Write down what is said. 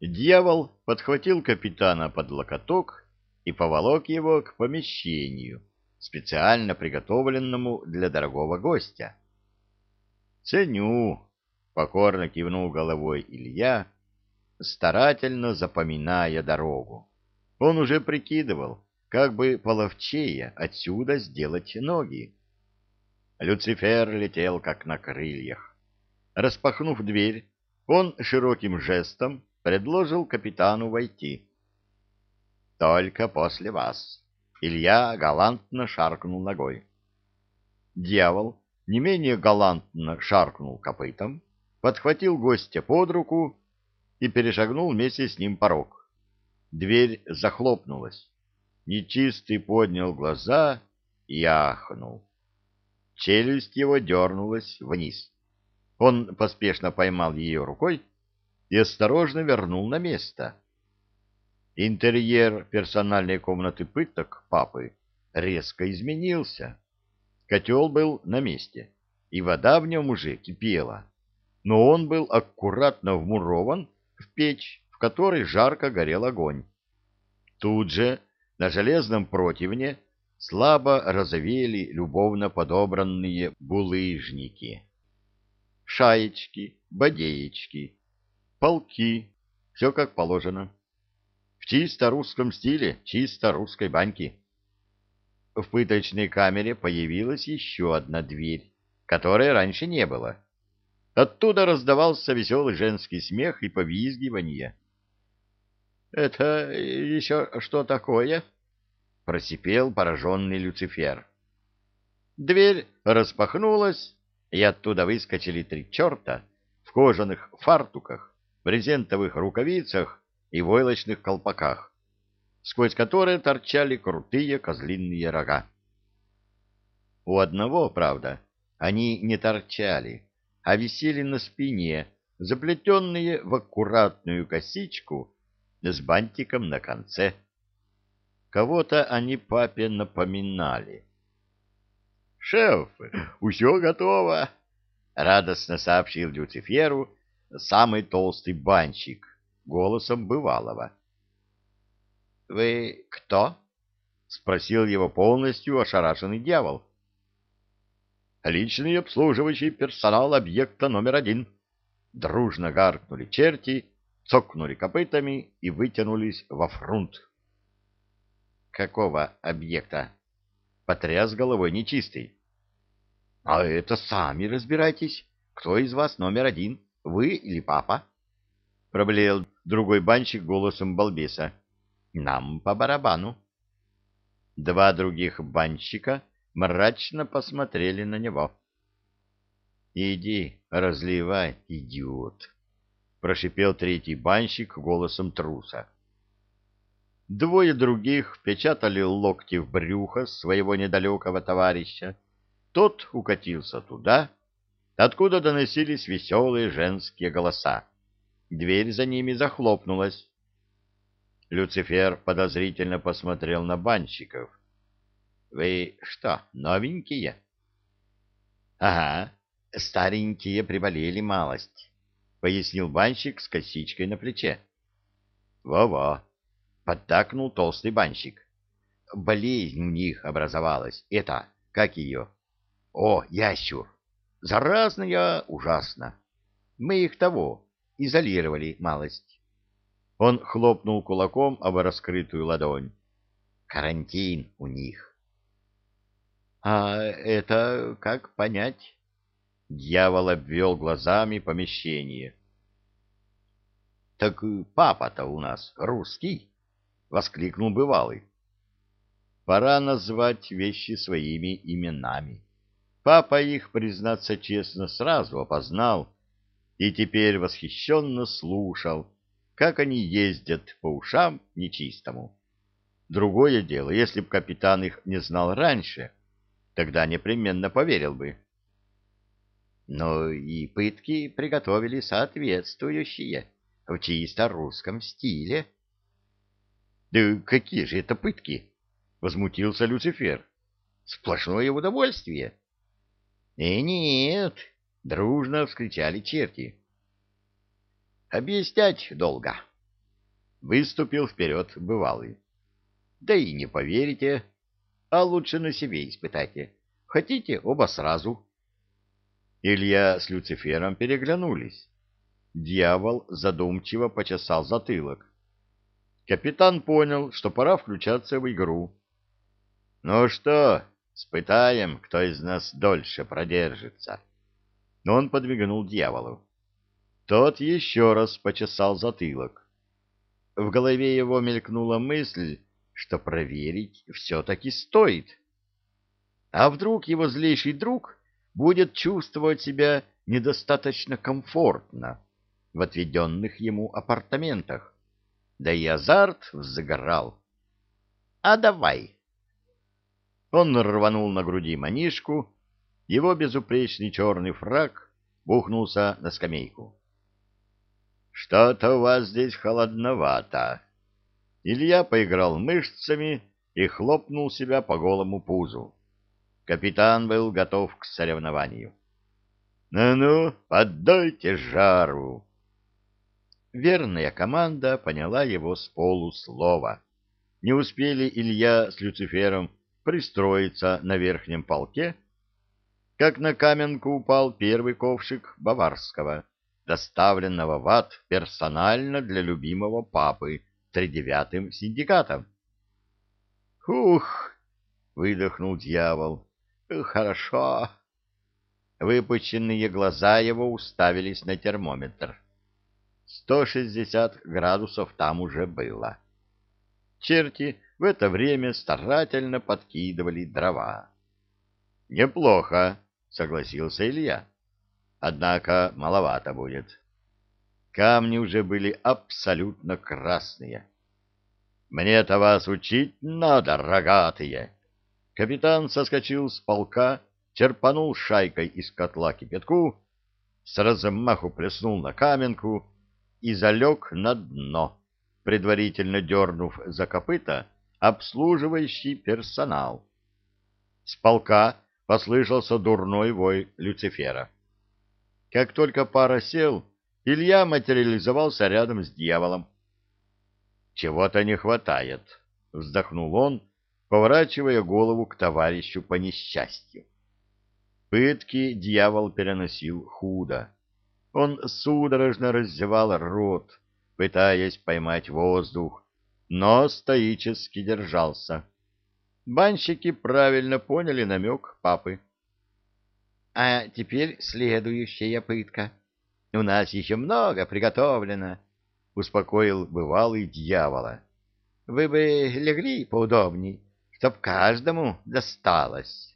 Дьявол подхватил капитана под локоток и поволок его к помещению, специально приготовленному для дорогого гостя. «Ценю!» — покорно кивнул головой Илья, старательно запоминая дорогу. Он уже прикидывал, как бы половчее отсюда сделать ноги. Люцифер летел как на крыльях. Распахнув дверь, он широким жестом предложил капитану войти. «Только после вас». Илья галантно шаркнул ногой. Дьявол не менее галантно шаркнул копытом, подхватил гостя под руку и перешагнул вместе с ним порог. Дверь захлопнулась. Нечистый поднял глаза и ахнул. Челюсть его дернулась вниз. Он поспешно поймал ее рукой и осторожно вернул на место. Интерьер персональной комнаты пыток папы резко изменился. Котел был на месте, и вода в нем уже кипела, но он был аккуратно вмурован в печь, в которой жарко горел огонь. Тут же на железном противне слабо розовели любовно подобранные булыжники. Шаечки, бодеечки, полки, все как положено. В чисто русском стиле, чисто русской баньки. В пыточной камере появилась еще одна дверь, которой раньше не было. Оттуда раздавался веселый женский смех и повизгивание. — Это еще что такое? — просипел пораженный Люцифер. Дверь распахнулась, и оттуда выскочили три черта в кожаных фартуках, брезентовых рукавицах и войлочных колпаках, сквозь которые торчали крутые козлиные рога. У одного, правда, они не торчали, а висели на спине, заплетенные в аккуратную косичку с бантиком на конце. Кого-то они папе напоминали. «Шеф, все готово!» — радостно сообщил Люциферу самый толстый банщик, голосом бывалого. — Вы кто? — спросил его полностью ошарашенный дьявол. — Личный обслуживающий персонал объекта номер один. Дружно гаркнули черти, цокнули копытами и вытянулись во фрунт. — Какого объекта? — потряс головой нечистый. — А это сами разбирайтесь. Кто из вас номер один, вы или папа? — проблеял другой банщик голосом балбеса. Нам по барабану. Два других банщика мрачно посмотрели на него. Иди, разливай, идиот, прошипел третий банщик голосом труса. Двое других печатали локти в брюхо своего недалекого товарища. Тот укатился туда, откуда доносились веселые женские голоса. Дверь за ними захлопнулась. Люцифер подозрительно посмотрел на банщиков. — Вы что, новенькие? — Ага, старенькие приболели малость, — пояснил банщик с косичкой на плече. Во — Во-во, — поддакнул толстый банщик. — Болезнь у них образовалась. Это, как ее? — О, ящур! Заразная ужасно. Мы их того, изолировали малость. Он хлопнул кулаком об раскрытую ладонь. Карантин у них. А это как понять? Дьявол обвел глазами помещение. Так папа-то у нас русский, воскликнул бывалый. Пора назвать вещи своими именами. Папа их, признаться честно, сразу опознал и теперь восхищенно слушал, как они ездят по ушам нечистому. Другое дело, если б капитан их не знал раньше, тогда непременно поверил бы. Но и пытки приготовили соответствующие, в чисто русском стиле. — Да какие же это пытки? — возмутился Люцифер. — Сплошное удовольствие. — И нет, Дружно вскричали черти. «Объяснять долго», выступил вперед бывалый. Да и не поверите, а лучше на себе испытайте. Хотите оба сразу? Илья с Люцифером переглянулись. Дьявол задумчиво почесал затылок. Капитан понял, что пора включаться в игру. «Ну что, спытаем, кто из нас дольше продержится?» Но он подвигнул дьяволу. Тот еще раз почесал затылок. В голове его мелькнула мысль, что проверить все-таки стоит. А вдруг его злейший друг будет чувствовать себя недостаточно комфортно в отведенных ему апартаментах? Да и азарт взгорал. «А давай!» Он рванул на груди манишку, его безупречный черный фраг бухнулся на скамейку. «Что-то у вас здесь холодновато». Илья поиграл мышцами и хлопнул себя по голому пузу. Капитан был готов к соревнованию. «Ну-ну, отдайте жару!» Верная команда поняла его с полуслова. Не успели Илья с Люцифером пристроиться на верхнем полке, как на каменку упал первый ковшик баварского доставленного в ад персонально для любимого папы тридевятым синдикатом. «Ух!» — выдохнул дьявол. «Хорошо!» Выпученные глаза его уставились на термометр. Сто шестьдесят градусов там уже было. Черти в это время старательно подкидывали дрова. «Неплохо», — согласился Илья. Однако маловато будет. Камни уже были абсолютно красные. «Мне-то вас учить надо, рогатые!» Капитан соскочил с полка, черпанул шайкой из котла кипятку, с размаху плеснул на каменку и залег на дно, предварительно дернув за копыта обслуживающий персонал. С полка послышался дурной вой Люцифера. Как только пара сел, Илья материализовался рядом с дьяволом. «Чего-то не хватает», — вздохнул он, поворачивая голову к товарищу по несчастью. Пытки дьявол переносил худо. Он судорожно раздевал рот, пытаясь поймать воздух, но стоически держался. Банщики правильно поняли намек папы. А теперь следующая пытка. У нас еще много приготовлено, — успокоил бывалый дьявола. Вы бы легли поудобней, чтоб каждому досталось.